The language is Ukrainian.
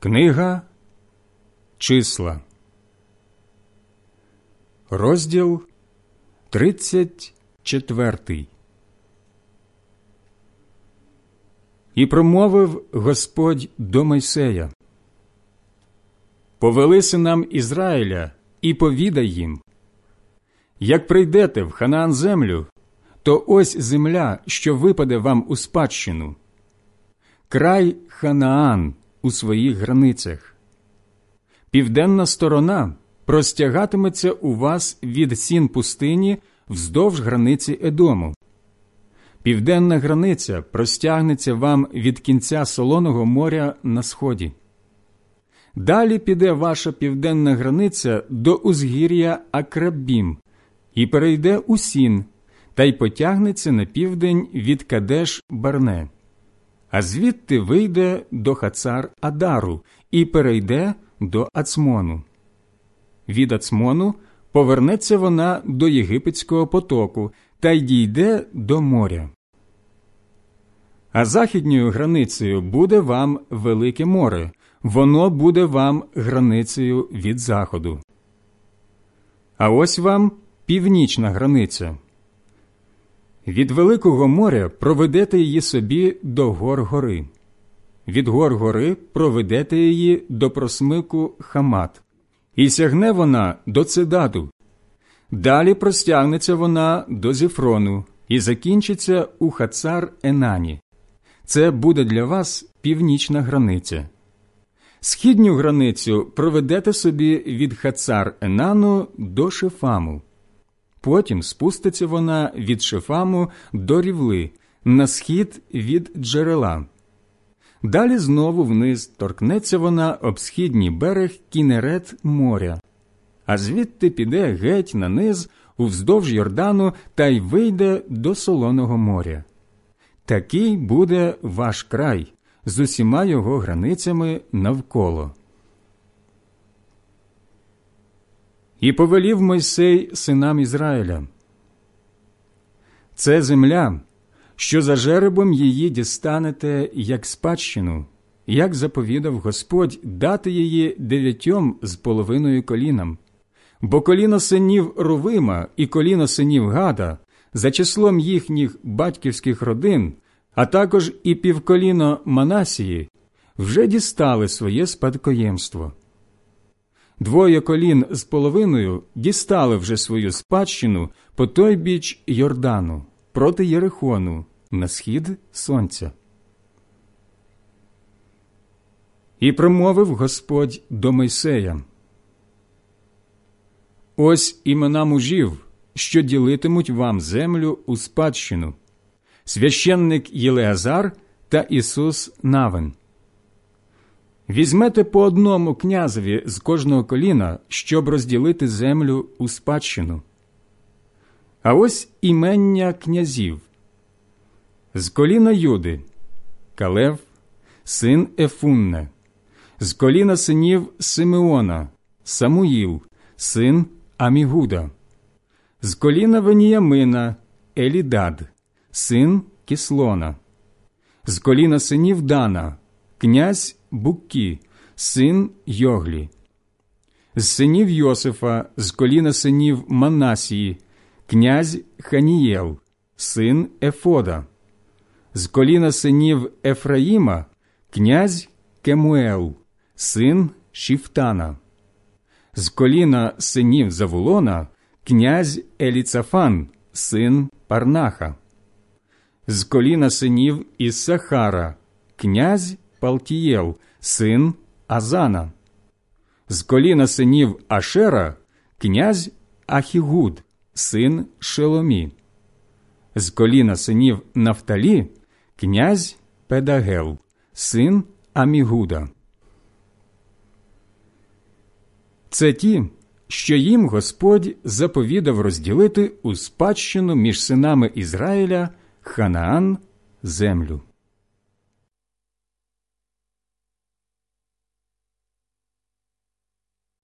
Книга Числа, розділ 34 І промовив Господь до Мойсея. Повели синам Ізраїля і повідай їм. Як прийдете в Ханаан землю, то ось земля, що випаде вам у спадщину, край Ханаан у своїх границях. Південна сторона простягатиметься у вас від сін пустині вздовж границі Едому. Південна границя простягнеться вам від кінця солоного моря на сході. Далі піде ваша південна границя до узгір'я Акрабім і перейде у сін, та й потягнеться на південь від Кадеш Барне а звідти вийде до Хацар Адару і перейде до Ацмону. Від Ацмону повернеться вона до Єгипетського потоку та й дійде до моря. А західньою границею буде вам Велике море, воно буде вам границею від заходу. А ось вам північна границя. Від Великого моря проведете її собі до гор гори, від гор гори проведете її до просмику Хамат, і сягне вона до Цедаду. Далі простягнеться вона до Зіфрону і закінчиться у Хацар Енані. Це буде для вас північна границя. Східню границю проведете собі від Хацар Енану до Шефаму. Потім спуститься вона від шефаму до рівли, на схід від джерела. Далі знову вниз торкнеться вона об східній берег кінерет моря, а звідти піде геть на низ уздовж Йордану та й вийде до Солоного моря. Такий буде ваш край з усіма його границями навколо. І повелів Мойсей синам Ізраїля. Це земля, що за жеребом її дістанете як спадщину, як заповідав Господь дати її дев'ятьом з половиною колінам, бо коліно синів Рувима і коліно синів Гада за числом їхніх батьківських родин, а також і півколіно Манасії, вже дістали своє спадкоємство. Двоє колін з половиною дістали вже свою спадщину по той біч Йордану проти Єрихону на схід сонця. І промовив Господь до Мойсея. Ось імена мужів, що ділитимуть вам землю у спадщину, священник Єлеазар та Ісус Навен. Візьмете по одному князеві з кожного коліна, щоб розділити землю у спадщину. А ось імення князів. З коліна Юди Калев, син Ефунне, з коліна синів Симеона, Самуїл, син Амігуда, з коліна Веніямина Елідад, син Кіслона, з коліна синів Дана, князь Буккі, син Йоглі, з синів Йосифа, з коліна синів Манасії, князь Ханієл, син Ефода, з коліна синів Ефраїма, князь Кемуел, син Шіфтана, з коліна синів Завулона, князь Еліцафан, син Парнаха, з коліна синів Іссахара, князь Палтієл, син Азана, з коліна синів Ашера, князь Ахігуд, син Шеломі, з коліна синів Нафталі, князь Педагел, син Амігуда. Це ті, що їм Господь заповідав розділити у спадщину між синами Ізраїля Ханаан землю.